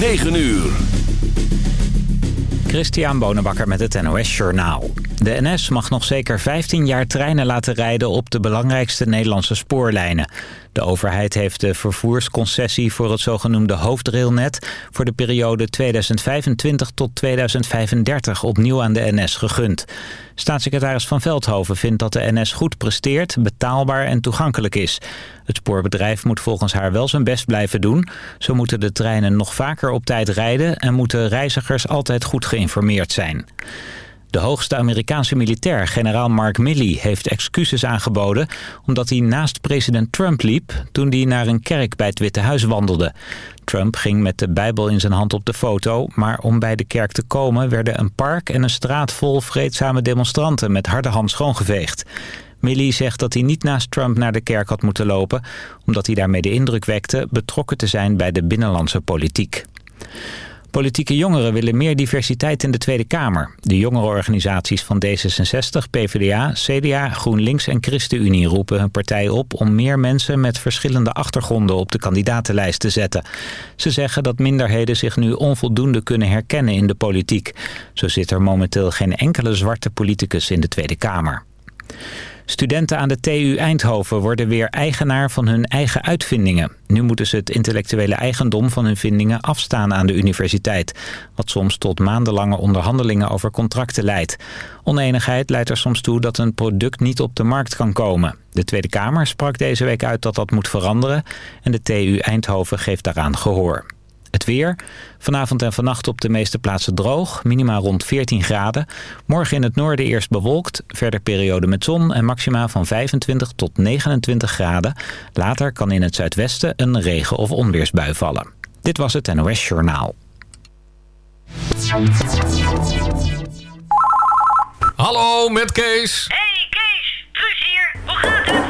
9 uur. Christian Bonenbakker met het NOS Journaal. De NS mag nog zeker 15 jaar treinen laten rijden op de belangrijkste Nederlandse spoorlijnen. De overheid heeft de vervoersconcessie voor het zogenoemde hoofdrailnet... voor de periode 2025 tot 2035 opnieuw aan de NS gegund. Staatssecretaris Van Veldhoven vindt dat de NS goed presteert, betaalbaar en toegankelijk is. Het spoorbedrijf moet volgens haar wel zijn best blijven doen. Zo moeten de treinen nog vaker op tijd rijden... en moeten reizigers altijd goed geïnformeerd zijn. De hoogste Amerikaanse militair, generaal Mark Milley, heeft excuses aangeboden... omdat hij naast president Trump liep toen hij naar een kerk bij het Witte Huis wandelde. Trump ging met de Bijbel in zijn hand op de foto... maar om bij de kerk te komen werden een park en een straat vol vreedzame demonstranten... met harde hand schoongeveegd. Milley zegt dat hij niet naast Trump naar de kerk had moeten lopen... omdat hij daarmee de indruk wekte betrokken te zijn bij de binnenlandse politiek. Politieke jongeren willen meer diversiteit in de Tweede Kamer. De jongerenorganisaties van D66, PvdA, CDA, GroenLinks en ChristenUnie roepen hun partij op om meer mensen met verschillende achtergronden op de kandidatenlijst te zetten. Ze zeggen dat minderheden zich nu onvoldoende kunnen herkennen in de politiek. Zo zit er momenteel geen enkele zwarte politicus in de Tweede Kamer. Studenten aan de TU Eindhoven worden weer eigenaar van hun eigen uitvindingen. Nu moeten ze het intellectuele eigendom van hun vindingen afstaan aan de universiteit. Wat soms tot maandenlange onderhandelingen over contracten leidt. Oneenigheid leidt er soms toe dat een product niet op de markt kan komen. De Tweede Kamer sprak deze week uit dat dat moet veranderen. En de TU Eindhoven geeft daaraan gehoor. Het weer. Vanavond en vannacht op de meeste plaatsen droog. Minima rond 14 graden. Morgen in het noorden eerst bewolkt. Verder periode met zon en maxima van 25 tot 29 graden. Later kan in het zuidwesten een regen- of onweersbui vallen. Dit was het NOS Journaal. Hallo, met Kees. Hey Kees, Truus hier. Hoe gaat het?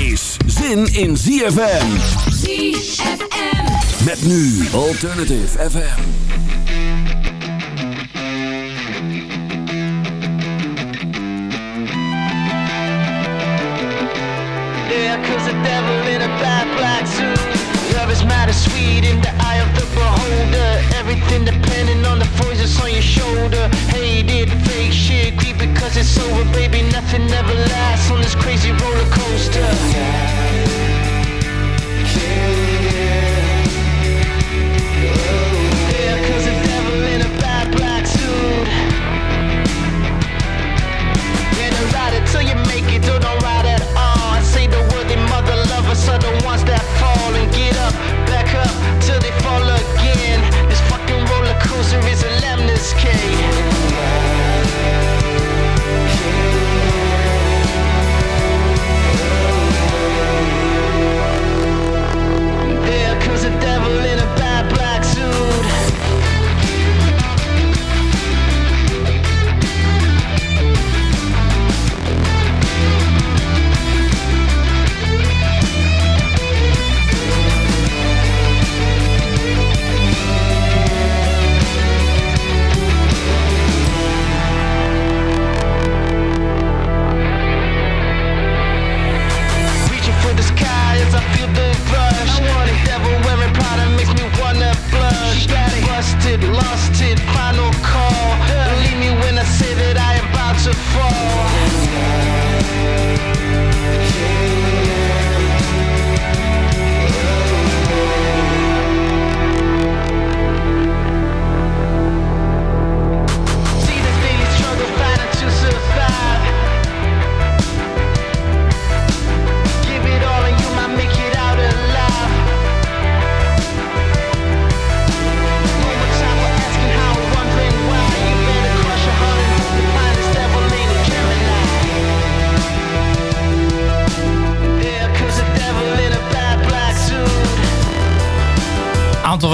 is zin in ZFM. ZFM. Met nu Alternative FM. Yeah, cause the devil in a bad black suit is and sweet. In the eye of the beholder Everything depending on the voices on your shoulder. Hated, fake shit, creepy cause it's over Baby, nothing ever lasts on this crazy roller coaster till they fall again. This fucking roller coaster is a lemon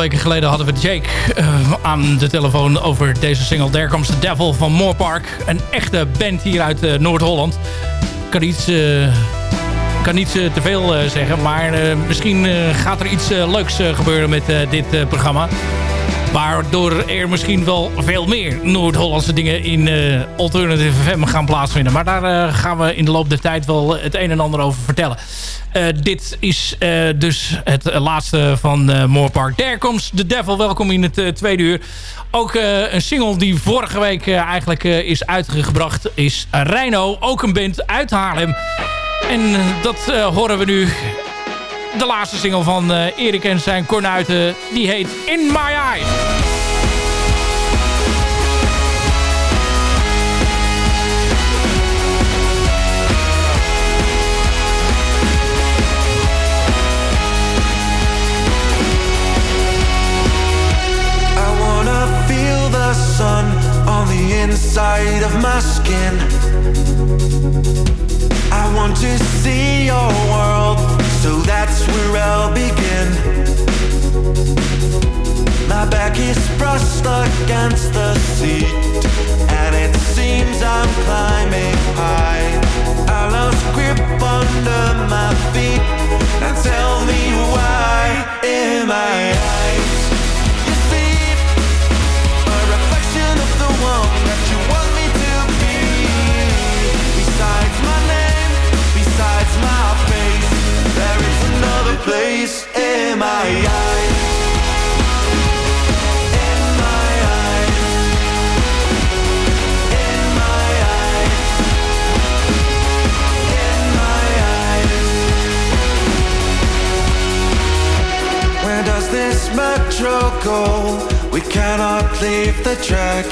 weken geleden hadden we Jake uh, aan de telefoon over deze single There Comes the Devil van Moorpark. Een echte band hier uit uh, Noord-Holland. Kan iets, uh, kan niet te veel zeggen, maar misschien gaat er iets leuks gebeuren met dit programma. Waardoor er misschien wel veel meer Noord-Hollandse dingen in uh, Alternative FM gaan plaatsvinden. Maar daar gaan we in de loop der tijd wel het een en ander over vertellen. Uh, dit is dus het laatste van uh, Moorpark. There Comes the Devil. Welkom in het tweede uur. Ook een single die vorige week eigenlijk is uitgebracht is Rhino. Ook een band uit Haarlem. En dat horen we nu de laatste single van Erik en zijn kornuiten. Die heet In My Eyes. Inside of my skin. I want to see your world so that's where I'll begin. My back is brushed against the seat, and it seems I'm climbing high. I lost grip under my feet, and tell me why am I? Place in my eyes. In my eyes. In my eyes. In my eyes. Where does this metro go? We cannot leave the track.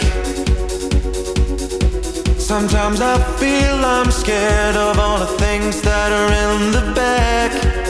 Sometimes I feel I'm scared of all the things that are in the back.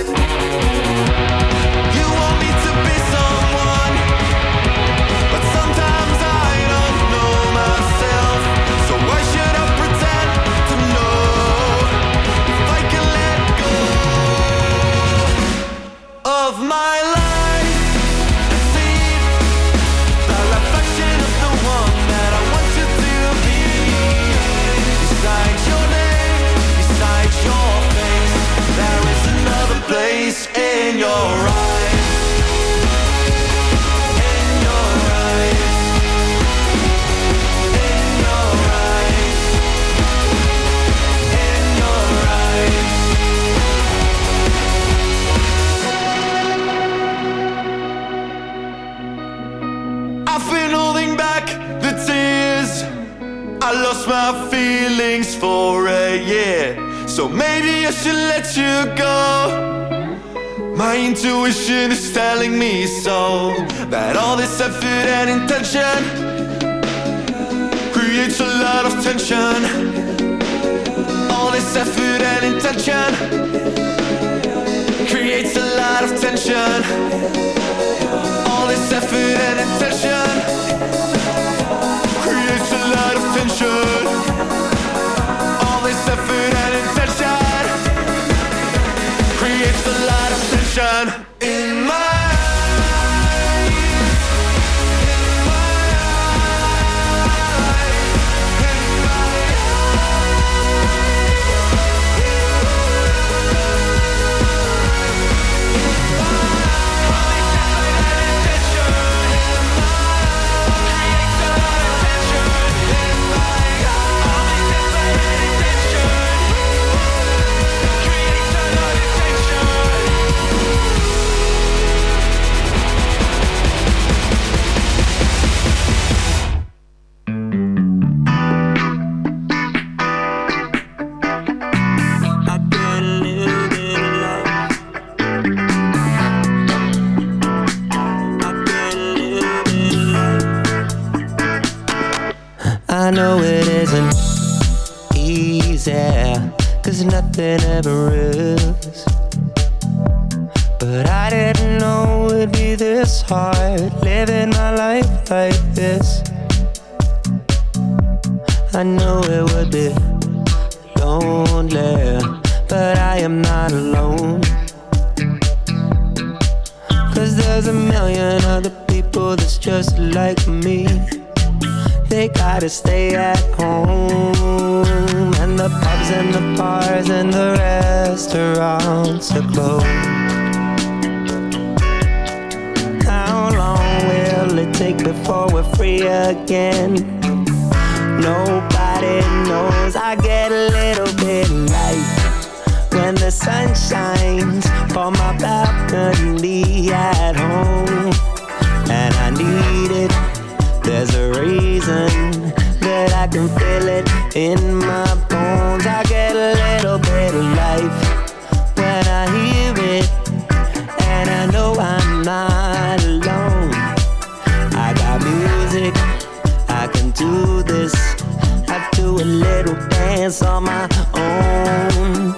Intuition is telling me so. That all this effort and intention creates a lot of tension. All this effort and intention creates a lot of tension. All this effort and intention creates a lot of tension. Nothing ever is. But I didn't know it'd be this hard living my life like this. I knew it would be lonely, but I am not alone. Cause there's a million other people that's just like me. They gotta stay at home, and the pubs and the bars and the restaurants are closed. How long will it take before we're free again? Nobody knows. I get a little bit light when the sun shines on my balcony at home, and I need it. There's a reason that I can feel it in my bones. I get a little bit of life when I hear it, and I know I'm not alone. I got music, I can do this. I do a little dance on my own.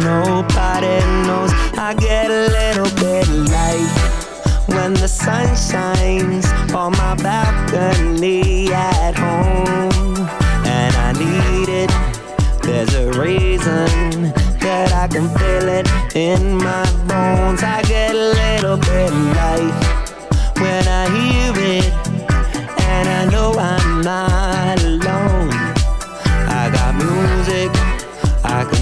Nobody knows. I get a little bit light when the sun shines on my balcony at home, and I need it. There's a reason that I can feel it in my bones. I get a little bit light when I hear it, and I know I'm not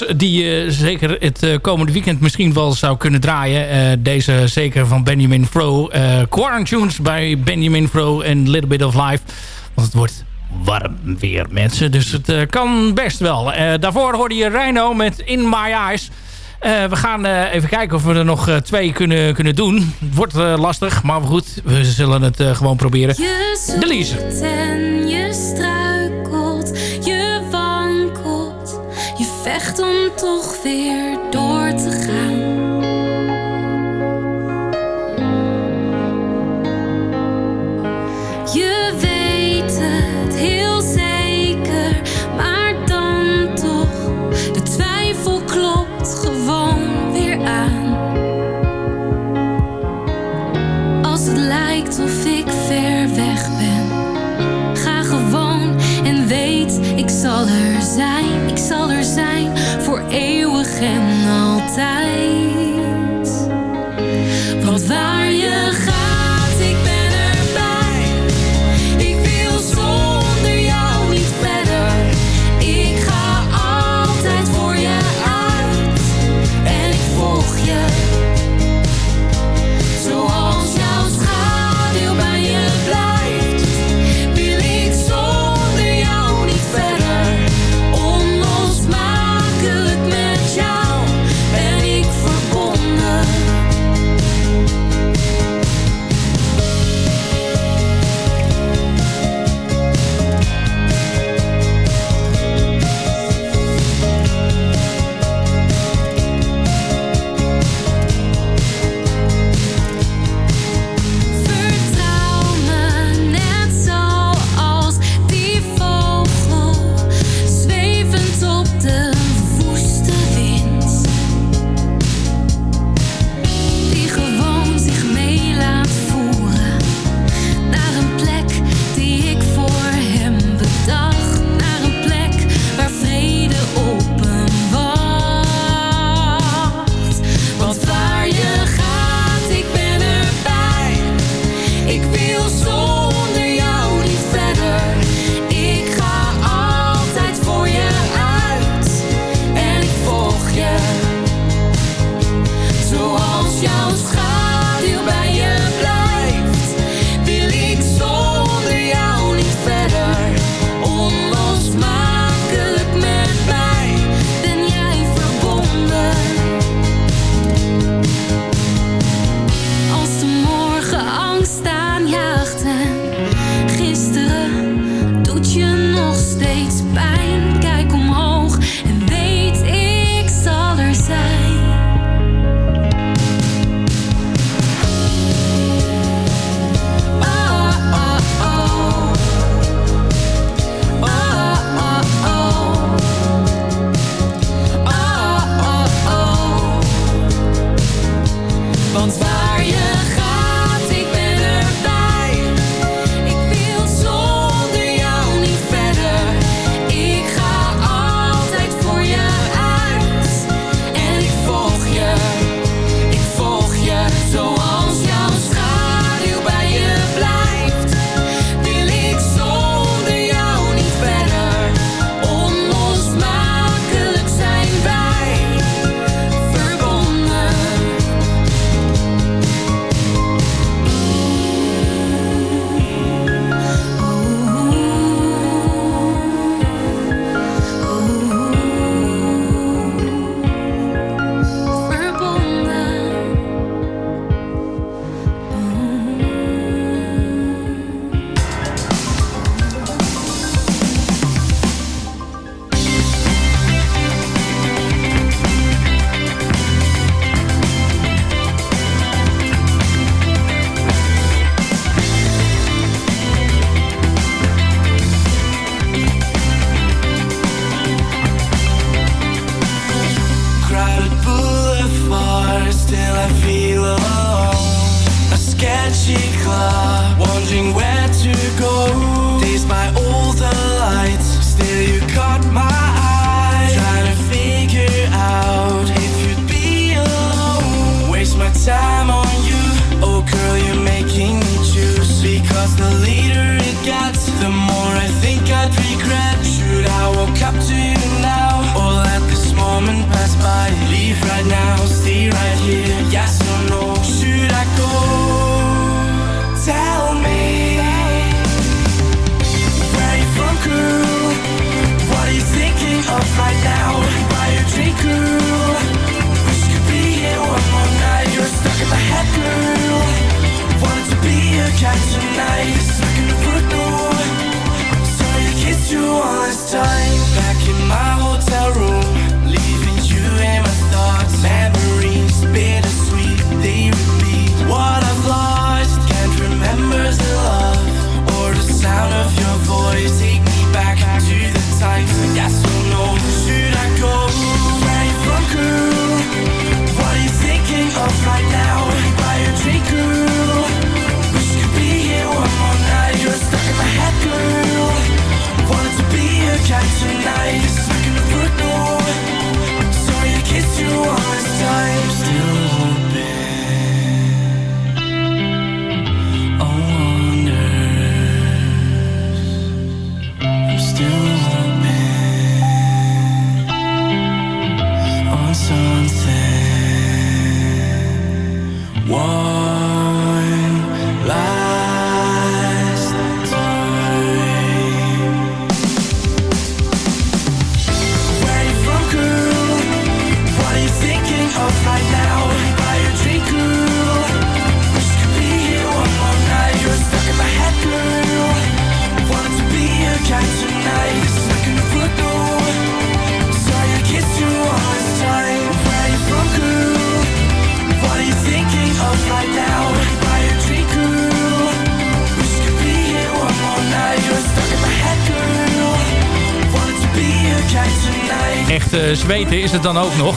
Nummers die je zeker het eh, komende weekend misschien wel zou kunnen draaien. Eh, deze zeker van Benjamin Fro. eh Quarantunes bij Benjamin Fro en Little Bit of Life. Want het wordt warm weer, mensen. Dus het eh, kan best wel. Eh, daarvoor hoorde je Rhino met In My Eyes. Eh, we gaan eh, even kijken of we er nog eh, twee kunnen, kunnen doen. Het wordt eh, lastig, maar goed. We zullen het eh, gewoon proberen. Je Delise. Om toch weer het dan ook nog.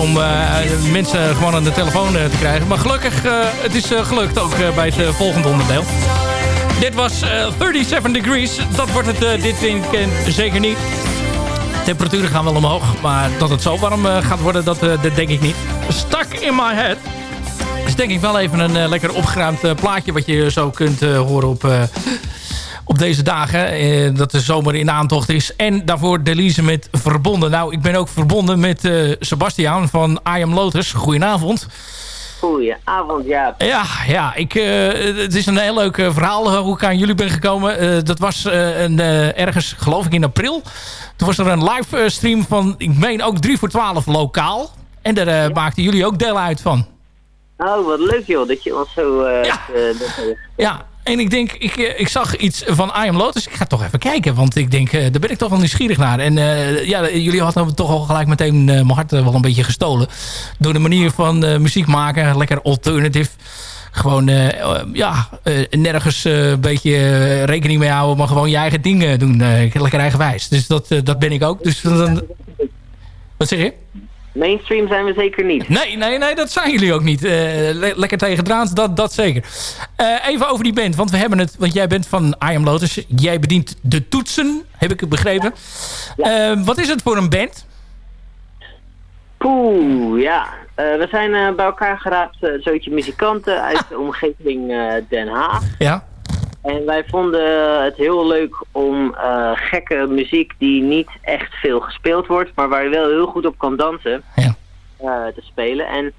Om eh, mensen gewoon aan de telefoon eh, te krijgen. Maar gelukkig, eh, het is eh, gelukt ook eh, bij het eh, volgende onderdeel. Dit was eh, 37 degrees. Dat wordt het eh, dit weekend zeker niet. Temperaturen gaan wel omhoog. Maar dat het zo warm eh, gaat worden, dat, eh, dat denk ik niet. Stuck in my head. is denk ik wel even een eh, lekker opgeruimd eh, plaatje... wat je zo kunt eh, horen op, eh, op deze dagen. eh, dat de zomer in aantocht is. En daarvoor Delise met Verbonden. Nou, ik ben ook verbonden met eh Sebastiaan van I Am Lotus. Goedenavond. Goedenavond, ja. Ja, ja ik, eh, het is een heel leuk verhaal hoe ik aan jullie ben gekomen. Dat was een, ergens, geloof ik, in april. Toen was er een live eh, stream van, ik meen ook 3 voor 12 lokaal. En daar maakten jullie ook deel uit van. Oh, wat leuk joh, dat je ons zo... Ja, en ik denk, ik, eh, ik zag iets van I Am Lotus. Ik ga toch even kijken, want ik denk, eh, daar ben ik toch wel nieuwsgierig naar. En eh, ja, jullie hadden toch al gelijk meteen mijn hart wel een beetje gestolen. Door de manier van muziek maken, lekker alternative. Gewoon, ja, nergens een beetje rekening mee houden, maar gewoon je eigen dingen doen. lekker eigenwijs. Dus dat, dat ben ik ook. Dus dan, wat zeg je? Mainstream zijn we zeker niet. Nee, nee, nee, dat zijn jullie ook niet. Eh, le- lekker tegen draad, dat, dat zeker. Eh, even over die band, want we hebben het... Want jij bent van I Am Lotus. Jij bedient de toetsen, heb ik begrepen. Eh, wat is het voor een band? Poeh, ja. We zijn bij elkaar geraapt, een zootje muzikanten uit de omgeving Den Haag. Ja. En wij vonden het heel leuk om eh, gekke muziek die niet echt veel gespeeld wordt, maar waar je wel heel goed op kan dansen, Ja. eh, te spelen. En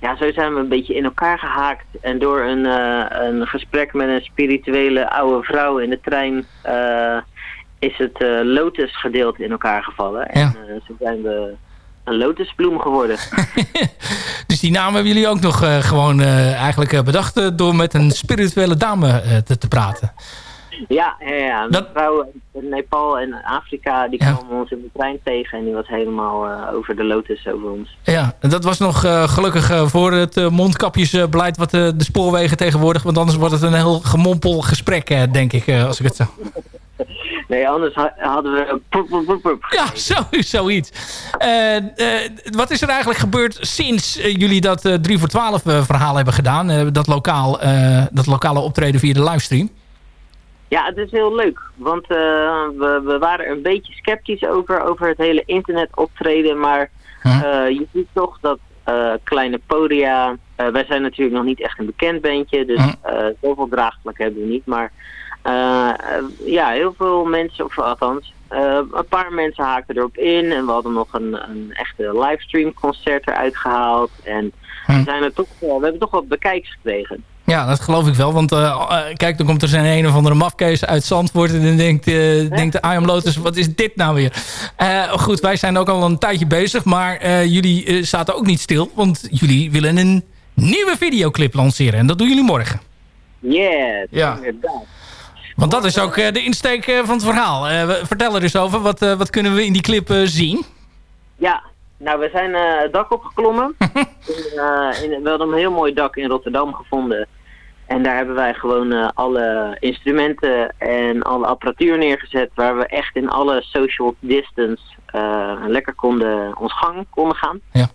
ja, zo zijn we een beetje in elkaar gehaakt. En door een, eh, een gesprek met een spirituele oude vrouw in de trein is het eh, Lotus gedeelte in elkaar gevallen. En Ja. zo zijn we een lotusbloem geworden. Dus die naam hebben jullie ook nog eh, gewoon eh, eigenlijk eh, bedacht... door met een spirituele dame te, te praten. Ja, ja, ja. Dat- in Nepal en Afrika die Ja. kwamen ons in de trein tegen en die was helemaal eh, over de lotus over ons. Ja, en dat was nog eh, gelukkig eh, voor het mondkapjesbeleid... wat de spoorwegen tegenwoordig... want anders wordt het een heel gemompel gesprek, denk ik, als ik het zo... Nee, anders ha- hadden we... Poep, poep, poep, poep. Ja, zo, zoiets. Wat is er eigenlijk gebeurd sinds jullie dat eh 3 voor 12 eh, verhaal hebben gedaan? Dat, lokaal, dat lokale optreden via de livestream? Ja, het is heel leuk. Want eh, we, we waren een beetje sceptisch over, over het hele internet optreden. Maar eh, je ziet toch dat eh, kleine podia... wij zijn natuurlijk nog niet echt een bekend bandje. Dus eh zoveel draagvlak hebben we niet. Maar ja, heel veel mensen, of althans... een paar mensen haakten erop in. En we hadden nog een, een echte livestream concert eruit gehaald. En we, zijn er toch, wel- we hebben toch wat bekijks gekregen. Ja, dat geloof ik wel. Want eh, eh, kijk, dan komt er zijn een of andere mafkees uit Zandvoort... en dan denkt, eh, denkt de I Am Lotus, wat is dit nou weer? Goed, wij zijn ook al een tijdje bezig... maar jullie zaten ook niet stil... want jullie willen een nieuwe videoclip lanceren. En dat doen jullie morgen. Yeah, Ja. inderdaad. Want dat is ook de insteek van het verhaal. We- vertel er eens over. Wat, wat kunnen we in die clip zien? Ja, nou we zijn eh, het dak opgeklommen. in, eh, in, we hadden een heel mooi dak in Rotterdam gevonden. En daar hebben wij gewoon eh, alle instrumenten en alle apparatuur neergezet. Waar we echt in alle social distance lekker konden, ons gang konden gaan. Ja.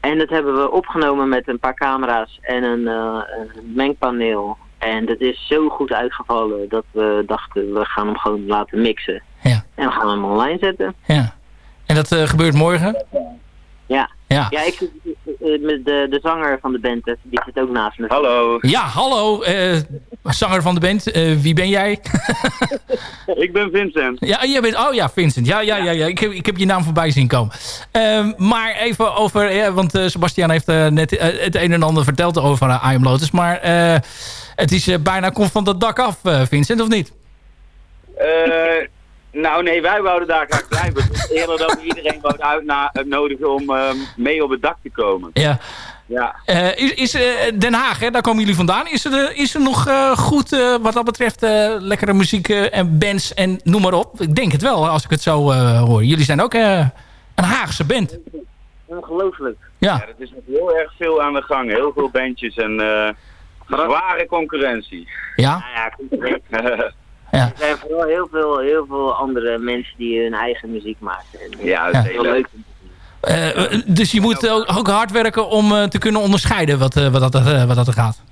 En dat hebben we opgenomen met een paar camera's en een, een mengpaneel. En dat is zo goed uitgevallen dat we dachten we gaan hem gewoon laten mixen. Ja. En we gaan hem online zetten. Ja. En dat eh, gebeurt morgen? Ja. Ja. Ja, ik eh, met de, de zanger van de band, eh, die zit ook naast me. Hallo. Ja, hallo. eh, zanger van de band. Eh, wie ben jij? Ik ben Vincent. Ja, jij bent, oh ja, Vincent. Ja, ja, ja, ja. Ik, heb, ik heb je naam voorbij zien komen. Ehm, maar even over, ja, want eh, Sebastian heeft eh, net eh, het een en ander verteld over uh, I Am Lotus. Maar eh, het is eh, bijna komt van dat dak af, eh, Vincent, of niet? Eh, nou nee, wij wouden daar graag blijven. Eerder dat we iedereen wouden uitnodigen om ehm, mee op het dak te komen. Ja. Ja. Eh, is is eh, Den Haag, hè, daar komen jullie vandaan. Is er, is er nog eh, goed eh, wat dat betreft eh, lekkere muziek en bands en noem maar op? Ik denk het wel, als ik het zo eh, hoor. Jullie zijn ook eh, een Haagse band. Ongelooflijk. Ja. Er is nog heel erg veel aan de gang. Heel veel bandjes en eh, zware concurrentie. Ja? Nou ja, goed, Er zijn vooral heel veel, heel veel andere mensen die hun eigen muziek maken. En, Ja, dat is heel leuk. Eh, dus je moet ook, ook hard werken om eh, te kunnen onderscheiden wat, eh, wat, dat, eh, wat dat er gaat.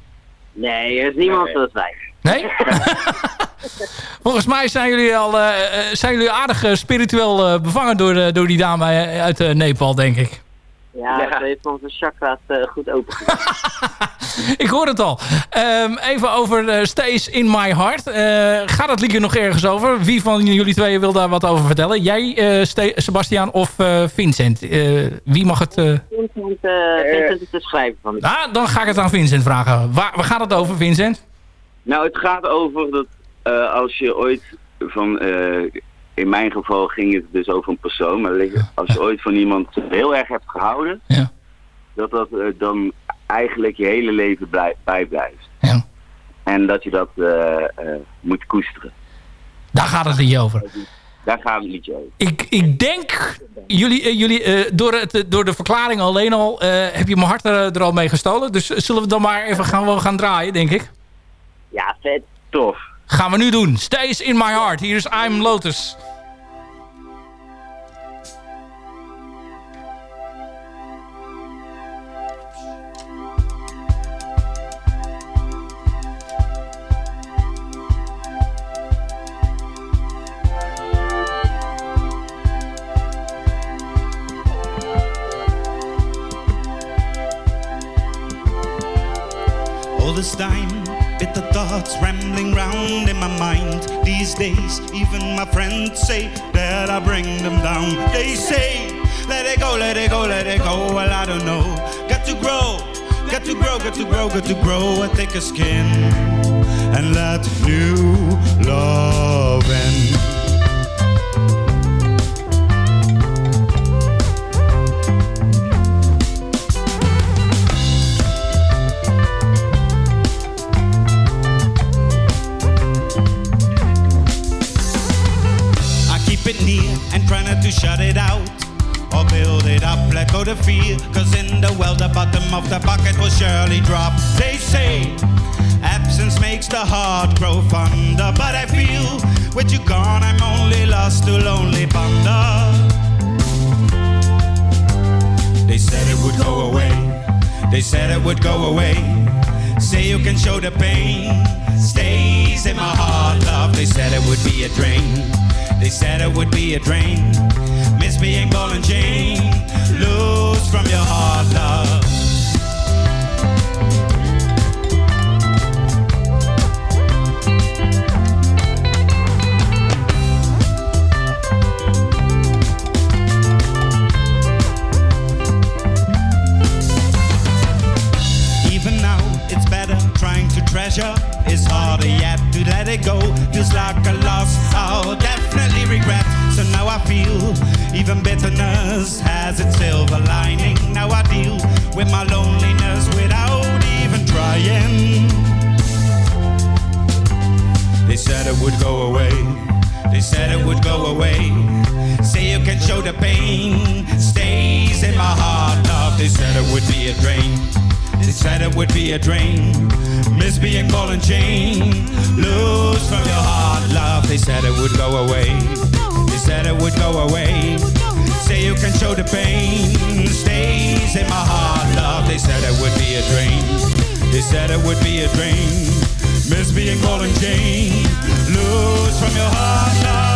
Nee, er is niemand zoals wij. Nee? Volgens mij zijn jullie al eh, eh, zijn jullie aardig eh, spiritueel eh, bevangen door, eh, door die dame uit eh, Nepal, denk ik. Ja, ze heeft onze chakra's eh, goed open Ik hoor het al. Ehm, even over eh, Stays in My Heart. Eh, gaat het liedje nog ergens over? Wie van jullie twee wil daar wat over vertellen? Jij, eh, Ste- Sebastian of eh, Vincent? Eh, wie mag het... eh, Vincent, Vincent is de schrijver van Nou, dan ga ik het aan Vincent vragen. Waar, waar gaat het over, Vincent? Nou, het gaat over dat eh, als je ooit van, eh, in mijn geval ging het dus over een persoon, maar als je ooit van iemand heel erg hebt gehouden, Ja. dat dat eh, dan eigenlijk je hele leven blij, bijblijft. Ja. En dat je dat eh, eh, moet koesteren. Daar gaat het liedje over. Daar gaat het liedje over. Ik, ik denk, jullie, jullie door, het, door de verklaring alleen al, heb je mijn hart er, er al mee gestolen. Dus zullen we dan maar even gaan, wel gaan draaien, denk ik. Ja, vet. Tof. Gaan we nu doen. Stays in my heart. Hier is I'm Lotus. All this time, thoughts rambling round in my mind. These days, even my friends say that I bring them down. They say, let it go, let it go, let it go. Well, I don't know. Got to grow, got to grow, got to grow, got to grow a thicker skin. And let new love in. To shut it out. Or build it up, let go the fear. Cause in the well, the bottom of the bucket will surely drop. They say, Absence makes the heart grow fonder. But I feel with you gone, I'm only lost to lonely ponder. They said it would go away. They said it would go away. Say you can show the pain. Stays in my heart, love. They said it would be a drain. They said it would be a drain. Miss being ball and chain. Lose from your heart, love. Even now, it's better trying to treasure. It's harder yet let it go. Feels like a loss. I'll definitely regret. So now I feel even bitterness has its silver lining. Now I deal with my loneliness without even trying. They said it would go away. They said it would go away. Say you can show the pain. Stays in my heart, love. They said it would be a drain. They said it would be a drain. Miss being ball and chain. Lose from your heart, love. They said it would go away. They said it would go away. Say you can show the pain. Stays in my heart, love. They said it would be a drain. They said it would be a drain. Miss being ball and chain. Lose from your heart, love.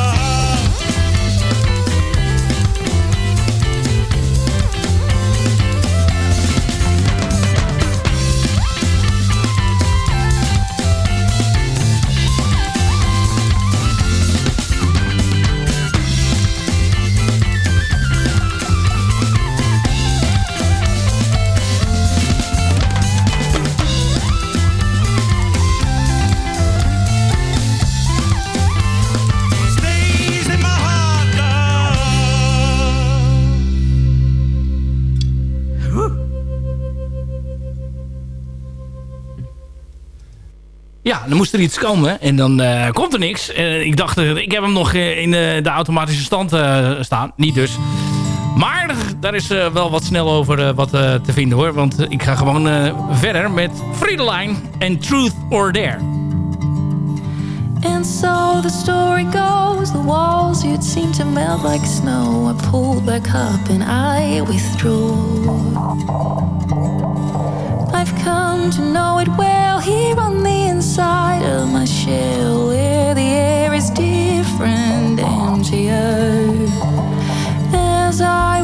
Ja, dan moest er iets komen en dan eh, komt er niks. Eh, ik dacht, eh, ik heb hem nog in de automatische stand staan. Niet dus. Maar daar is wel wat snel over wat te vinden hoor. Want ik ga gewoon verder met Friedeline en Truth or Dare. And so the story goes, the walls you'd seem to melt like snow. I pulled back up and I withdrew. I've come to know it well here on the inside of my shell, where the air is different, emptier. As I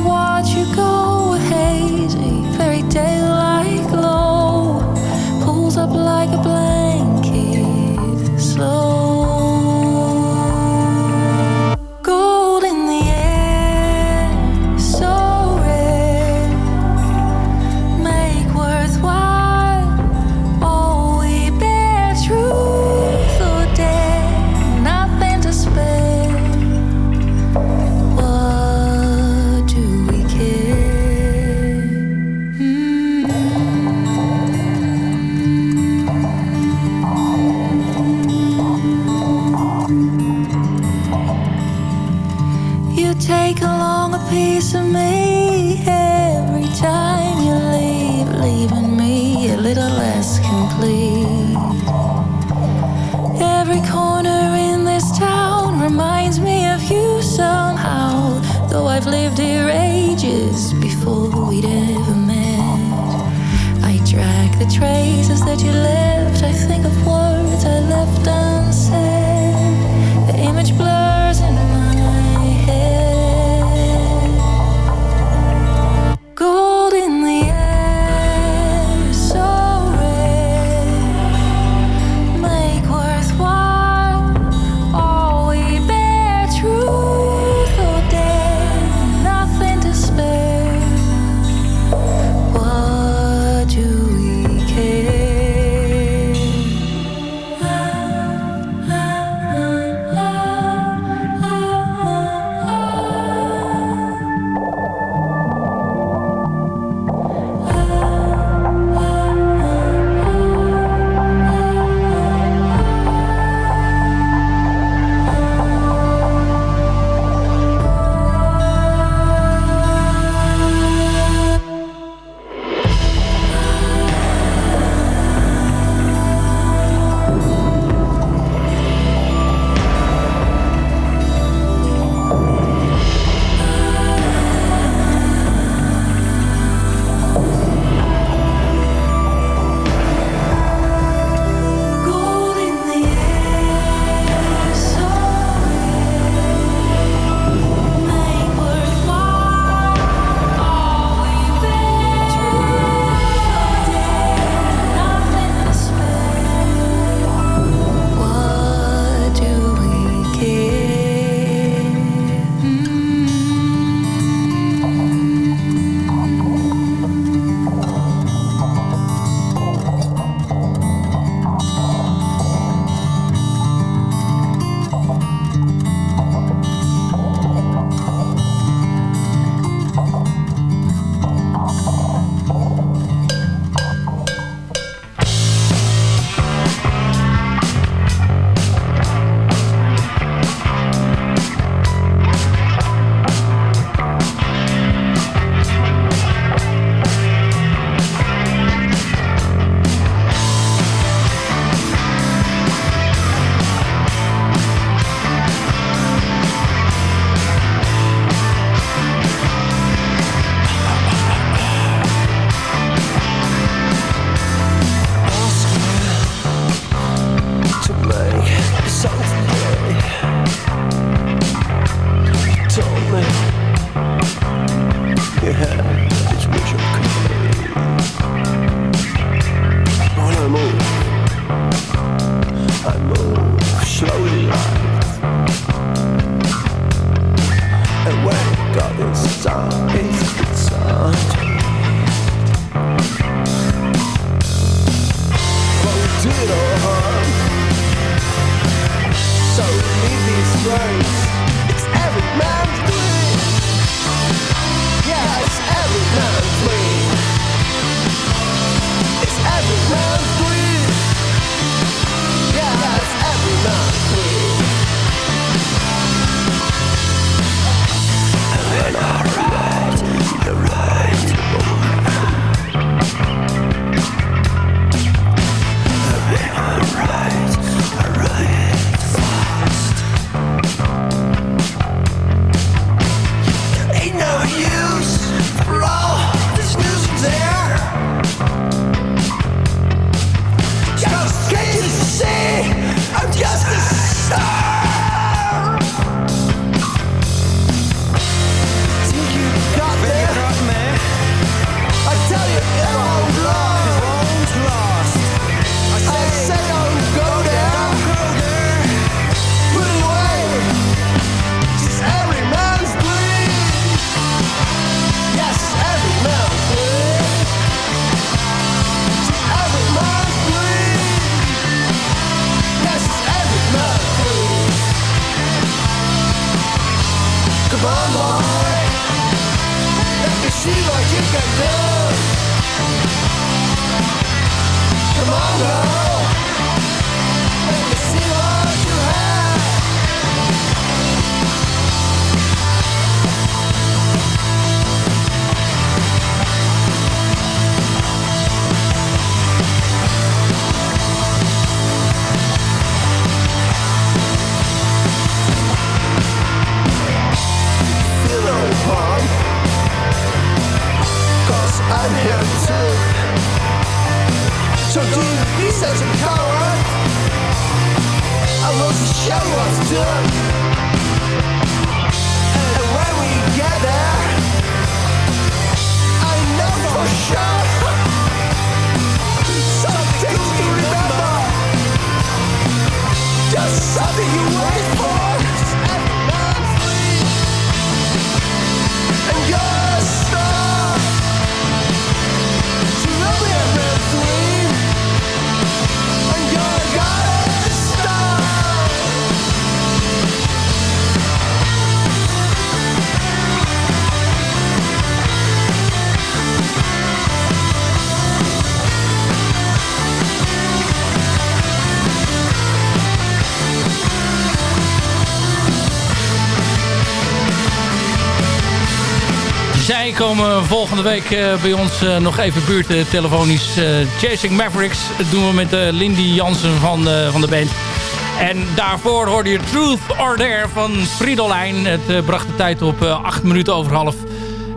komen volgende week eh, bij ons eh, nog even buurt telefonisch. eh, Chasing Mavericks Dat doen we met Lindy Jansen van, van de band. En daarvoor hoorde je Truth or Dare van Fridolijn. Het bracht de tijd op eh, 8 minuten over half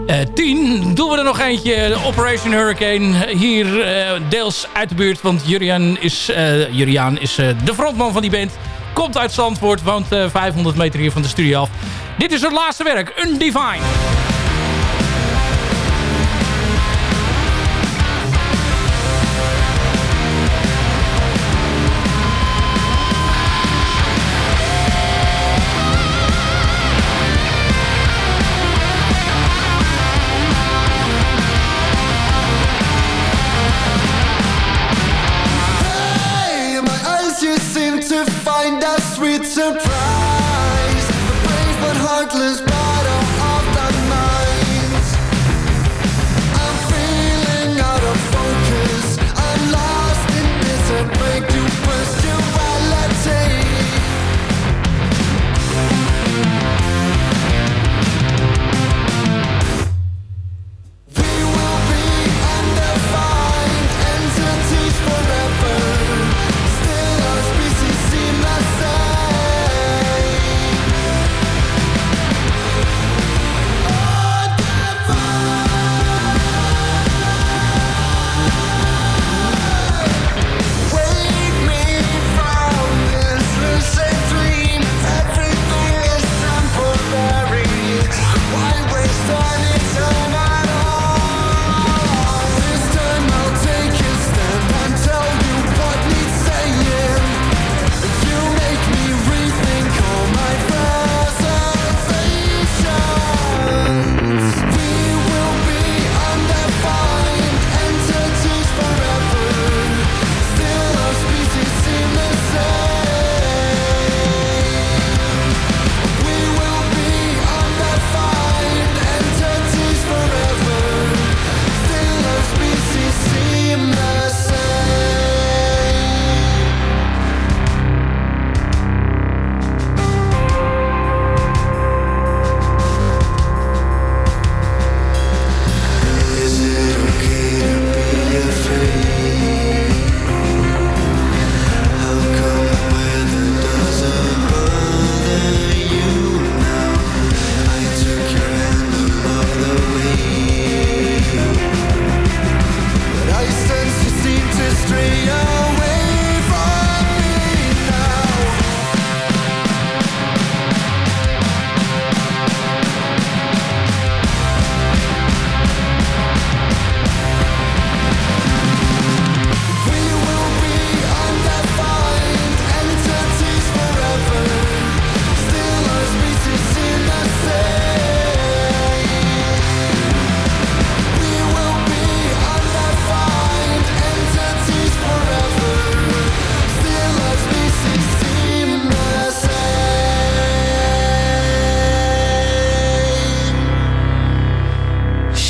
eh 10. Doen we er nog eentje, Operation Hurricane. Hier deels uit de buurt, want Juriaan is, Juriaan is de frontman van die band. Komt uit Zandvoort, woont eh, 500 meter hier van de studio af. Dit is het laatste werk, Undivine.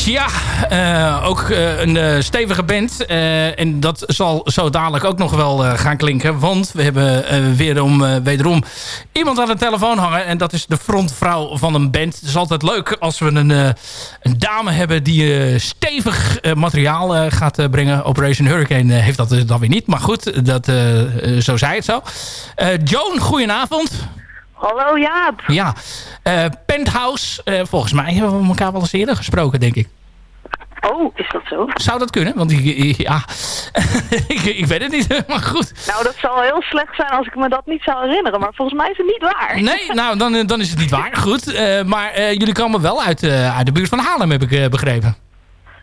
Ja, eh, ook eh, een eh, stevige band. En dat zal zo dadelijk ook nog wel gaan klinken. Want we hebben weerom, eh, wederom iemand aan de telefoon hangen. En dat is de frontvrouw van een band. Het is altijd leuk als we een, een dame hebben die stevig materiaal gaat brengen. Operation Hurricane heeft dat dan weer niet. Maar goed, dat, zo zei het zo. Joan, goedenavond. Hallo Jaap. Ja, eh, Penthouse. eh, volgens mij hebben we elkaar wel eens eerder gesproken, denk ik. Oh, is dat zo? Zou dat kunnen? Want ik, ja, ik, ik weet het niet, maar goed. Nou, dat zal heel slecht zijn als ik me dat niet zou herinneren. Maar volgens mij is het niet waar. Nee, nou, dan, eh, dan is het niet waar. Goed, maar jullie komen wel uit, uit de buurt van Haarlem, heb ik begrepen.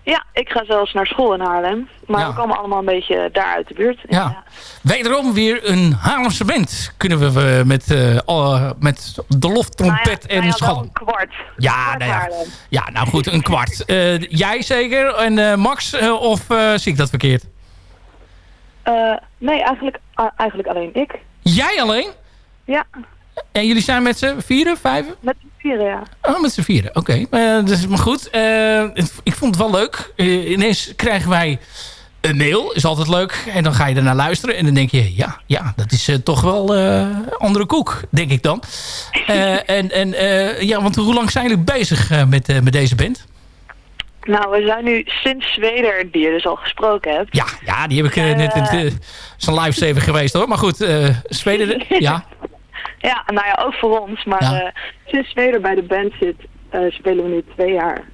Ja, ik ga zelfs naar school in Haarlem. Maar Ja. we komen allemaal een beetje daar uit de buurt. Ja. Wederom weer een Haarlemse band. Kunnen we met, eh, met de loftrompet en Nou ja, wel schalm. een kwart. Ja, Kwart nou ja. Ja, nou goed, een kwart. Eh, jij zeker? En eh, Max, of zie ik dat verkeerd? Nee, eigenlijk, eigenlijk alleen ik. Jij alleen? Ja, En jullie zijn met z'n vieren, vijven? met z'n vieren, ja. Oh, met z'n vieren, oké. Eh, dus, maar goed, eh, ik vond het wel leuk. Eh, ineens krijgen wij een mail, is altijd leuk. En dan ga je ernaar luisteren en dan denk je... ja, ja dat is toch wel eh andere koek, denk ik dan. Eh, en en ja, want hoe lang zijn jullie bezig met, met deze band? Nou, we zijn nu sinds Zweden, die je dus al gesproken hebt. Ja, ja die heb ik net... Het uh, is een live geweest hoor. Maar goed, Zweden, ja. Ja, nou ja, ook voor ons. Maar Ja. eh, sinds Zweden bij de band zit, eh, spelen we nu twee jaar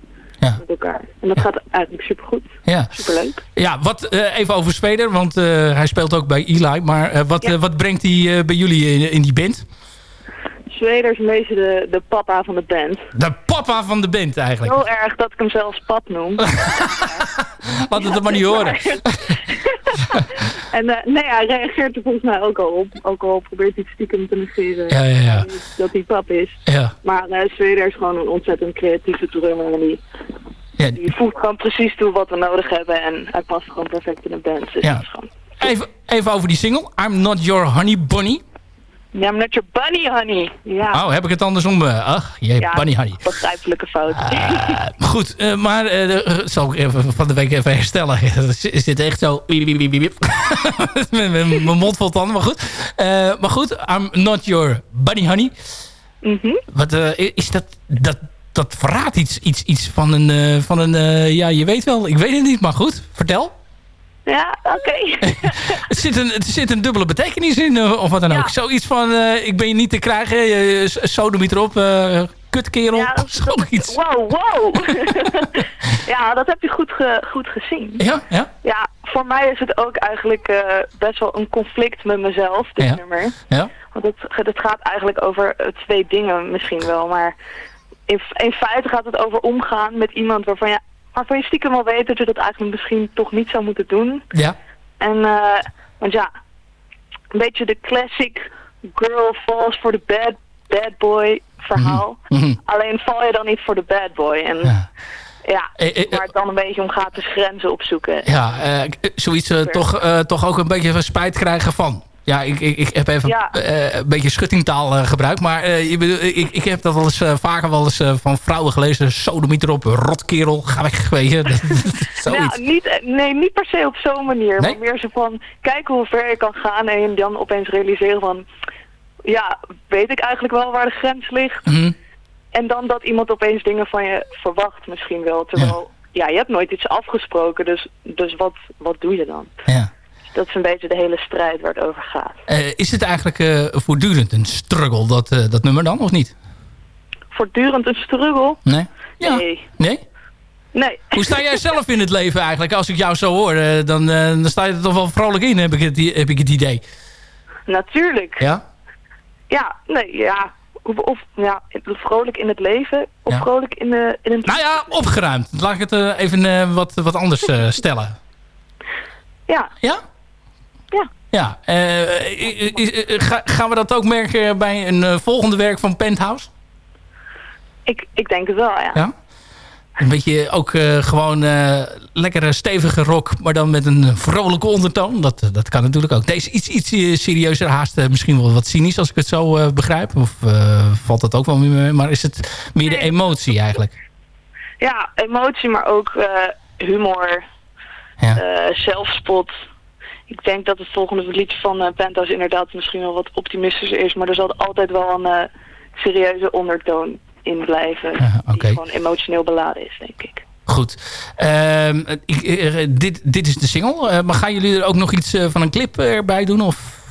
Ja. met elkaar. En dat gaat eigenlijk supergoed. Ja. Superleuk. Ja, wat, eh, even over Zweden, want hij speelt ook bij Eli. Maar wat, wat brengt hij bij jullie in, in die band? Zweden is een beetje de, de papa van de band. De papa van de band eigenlijk. Zo erg dat ik hem zelfs pap noem. Laat het er maar niet horen. en eh, nee, hij reageert er volgens mij ook al op. Ook al probeert hij stiekem te negeren Ja, ja, ja. dat hij pap is. Ja. Maar Zweden is gewoon een ontzettend creatieve drummer. En die, die voegt gewoon precies toe wat we nodig hebben. En hij past gewoon perfect in de band. Dus Ja. Even, even over die single. I'm not your honey bunny. Ja, I'm not your bunny, honey. Ja, Oh, heb ik het andersom? eh, ach, ja bunny honey. begrijpelijke fout. Eh, goed, eh, maar de- zal ik even van de week even herstellen. Is dit echt zo... Mijn mond vol tanden, maar goed. Maar goed, I'm not your bunny honey. Mhm. Wat is dat... dat dat verraadt iets, iets, iets van een... van een ja, je weet wel. Ik weet het niet, maar goed. Vertel. Ja, oké. Het zit een, het zit een dubbele betekenis in, eh, of wat dan ook. Zoiets van, eh, ik ben je niet te krijgen, uh, sodomiet erop, uh, kutkerel, Ja, dat- zoiets. Wow, wow. ja, dat heb je goed, ge- goed gezien. Ja, ja. Ja, voor mij is het ook eigenlijk eh, best wel een conflict met mezelf, dit Ja. nummer. Ja. Want het, het gaat eigenlijk over eh, twee dingen misschien wel, maar in, in feite gaat het over omgaan met iemand waarvan je, waarvan je stiekem wel weet dat je dat eigenlijk misschien toch niet zou moeten doen. Ja. En, eh, want ja, een beetje de classic girl falls for the bad, bad boy verhaal. Mhm. Alleen val je dan niet voor de bad boy. En ja, waar het dan een beetje om gaat is grenzen opzoeken. Ja, eh, zoiets eh, toch, eh, toch ook een beetje spijt krijgen van. Ja, ik, ik, ik heb even Ja. eh, een beetje schuttingtaal eh, gebruikt. Maar bedoel, ik, ik heb dat wel eens vaker wel eens van vrouwen gelezen. Sodomiet erop, rotkerel, ga weg, weet je. Nou, niet, nee, niet per se op zo'n manier. Nee? Maar meer zo van, kijken hoe ver je kan gaan en dan opeens realiseren van... Ja, weet ik eigenlijk wel waar de grens ligt? Mhm. En dan dat iemand opeens dingen van je verwacht misschien wel. Terwijl, ja, je hebt nooit iets afgesproken, dus, dus wat, wat doe je dan? Ja. Dat is een beetje de hele strijd waar het over gaat. Eh, is het eigenlijk eh, voortdurend een struggle, dat, eh, dat nummer dan, of niet? Voortdurend een struggle? Nee? Ja. Nee. Nee? Nee. Hoe sta jij zelf in het leven eigenlijk? Als ik jou zo hoor, dan, dan sta je er toch wel vrolijk in, heb ik het, heb ik het idee. Natuurlijk. Ja? Ja, nee, ja. Of, of ja, vrolijk in het leven, of Ja. vrolijk in, de, in een... Nou ja, opgeruimd. Laat ik het even wat, wat anders stellen. Ja. Ja? Ja. Ja. eh, ga- gaan we dat ook merken bij een eh, volgende werk van Penthouse? Ik, ik denk het wel, ja. Ja? Een beetje ook eh, gewoon lekkere stevige rock, maar dan met een vrolijke ondertoon. Dat, dat kan natuurlijk ook. Deze iets, iets serieuzer, haast misschien wel wat cynisch als ik het zo begrijp. Of valt dat ook wel mee? Maar is het meer de emotie eigenlijk? Ja, emotie, maar ook humor, Ja. zelfspot. Ik denk dat het volgende liedje van eh Penthouse inderdaad misschien wel wat optimistischer is. Maar er zal altijd wel een eh, serieuze ondertoon in blijven. oké. Die gewoon emotioneel beladen is, denk ik. Goed. Ehm, ik, eh, dit, dit is de single. Maar gaan jullie er ook nog iets van een clip erbij doen? Of?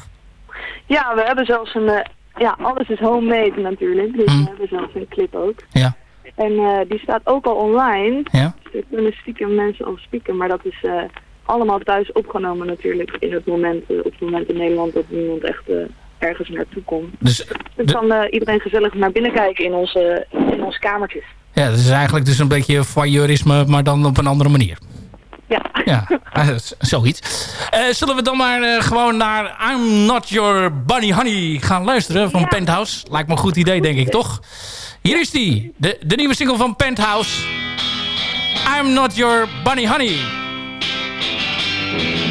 Ja, we hebben zelfs een... ja, alles is homemade natuurlijk. Dus Hm. we hebben zelfs een clip ook. Ja. En die staat ook al online. Ja. Dus er kunnen stiekem mensen al spieken, maar dat is allemaal thuis opgenomen natuurlijk in het moment, eh, op het moment in Nederland dat niemand echt eh, ergens naartoe komt. Dus, Dus kan eh, iedereen gezellig naar binnen kijken in onze, in onze kamertjes. ja, dat is eigenlijk dus een beetje voyeurisme, maar dan op een andere manier. Ja. Ja, zoiets. Zullen we dan maar gewoon naar I'm Not Your Bunny Honey gaan luisteren van Penthouse? Lijkt me een goed idee, denk ik, toch? Hier is die, de, de nieuwe single van Penthouse. I'm Not Your Bunny Honey. The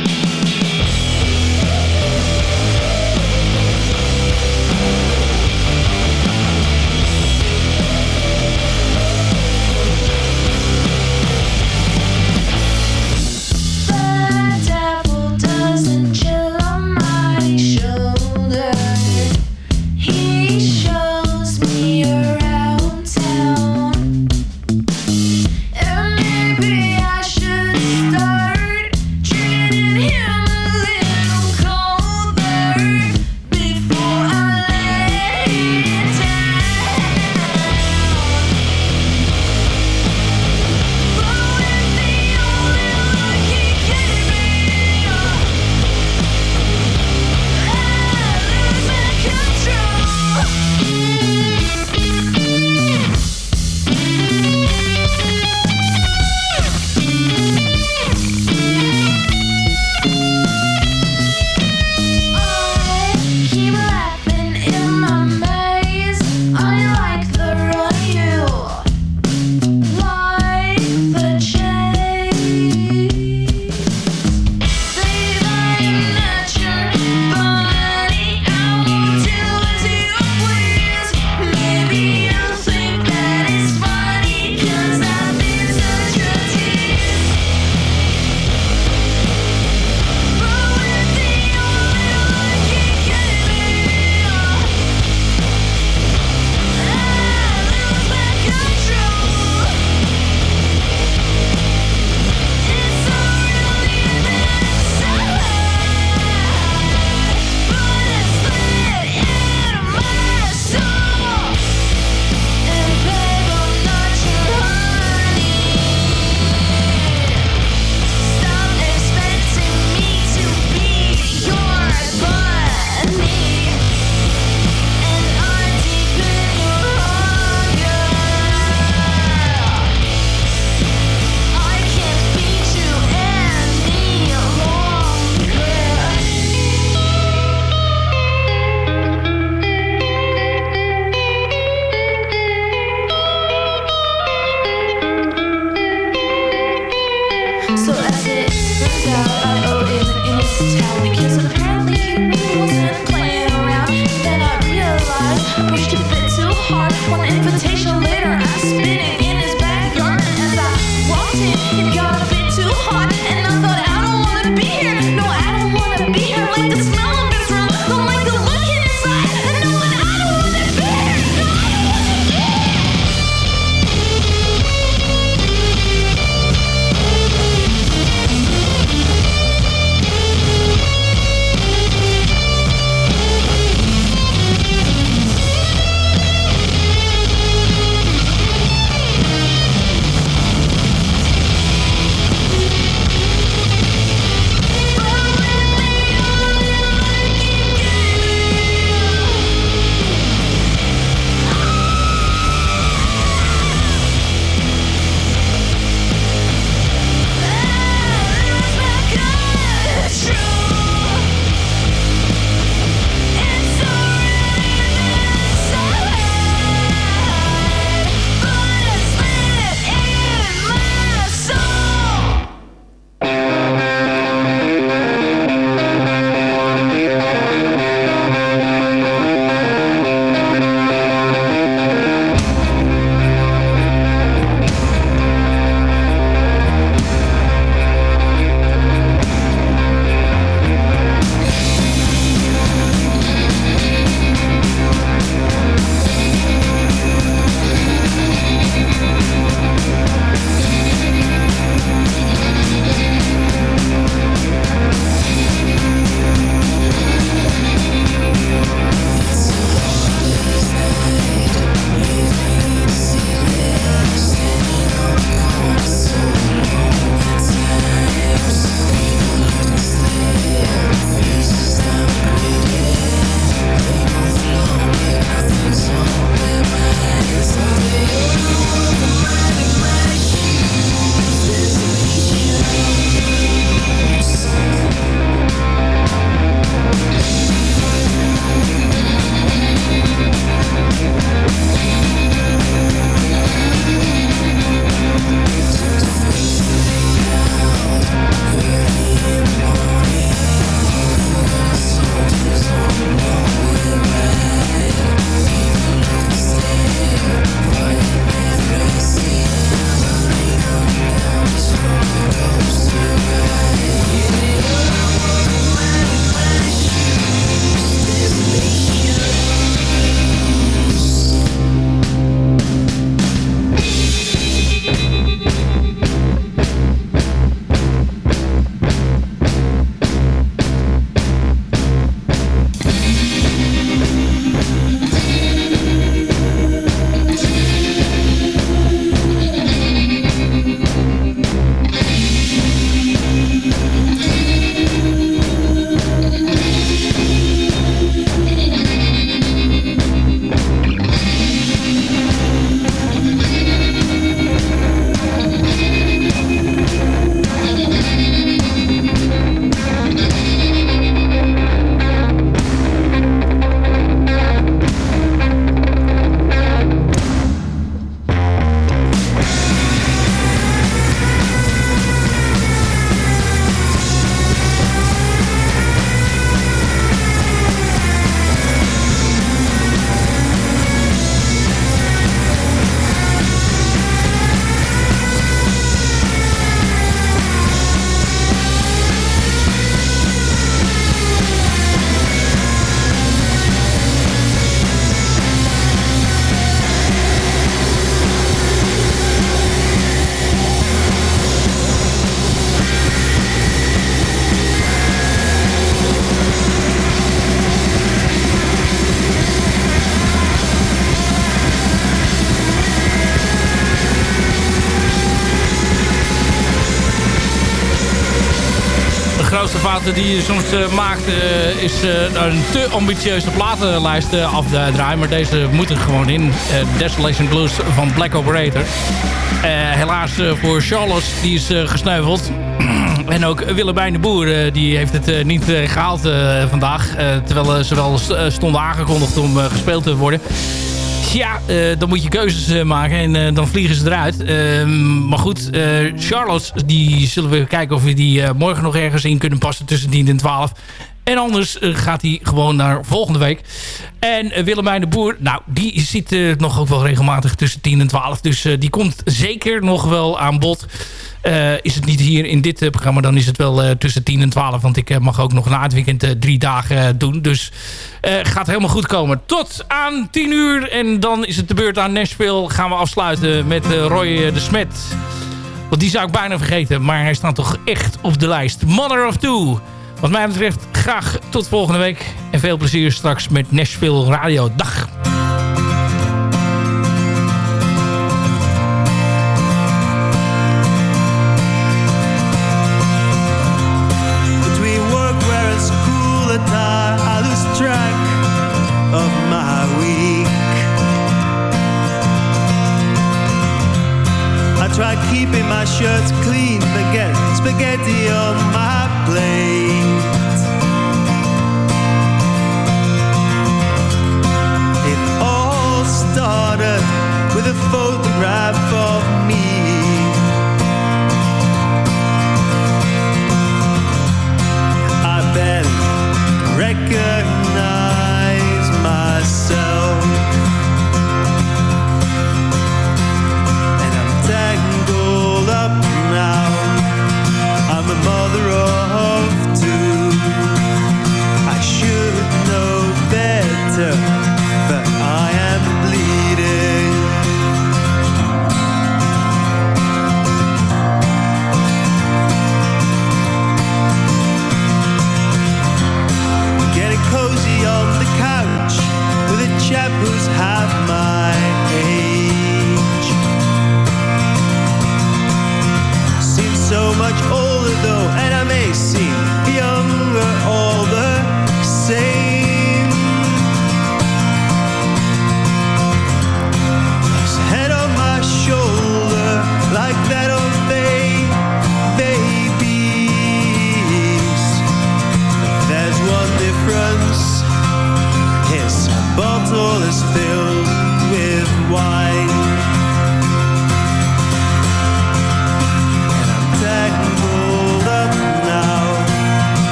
fouten die je soms eh, maakt... eh, is eh, een te ambitieuze platenlijst eh, afdraaien. Maar deze moet er gewoon in. Desolation Blues van Black Operator. Helaas voor Charles, die is gesneuveld. en ook Willemijn de Boer, die heeft het niet eh, gehaald eh, vandaag. Terwijl ze wel st- stonden aangekondigd om gespeeld te worden. Ja, eh, dan moet je keuzes eh, maken en eh, dan vliegen ze eruit. Ehm, maar goed, Charlotte, die zullen we kijken of we die morgen nog ergens in kunnen passen tussen 10 en 12. En anders eh, gaat hij gewoon naar volgende week. En uh, Willemijn de Boer, nou, die zit eh, nog ook wel regelmatig tussen 10 en 12. Dus eh, die komt zeker nog wel aan bod. Eh, is het niet hier in dit eh, programma, dan is het wel eh, tussen 10 en 12. Want ik eh, mag ook nog na het weekend eh, drie dagen eh, doen. Dus eh, gaat helemaal goed komen. Tot aan 10 uur. En dan is het de beurt aan Nashville. Gaan we afsluiten met eh, Roy eh, de Smet. Want die zou ik bijna vergeten. Maar hij staat toch echt op de lijst. Mother of Two. Wat mij betreft graag tot volgende week. En veel plezier straks met Nashville Radio. Dag.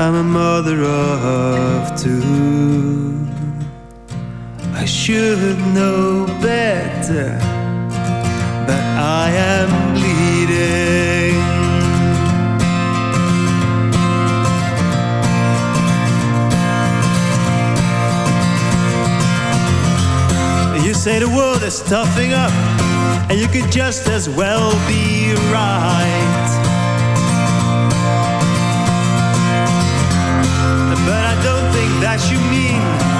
I'm a mother of two. I should know better, but I am bleeding. You say the world is toughing up, and you could just as well be right. what you mean.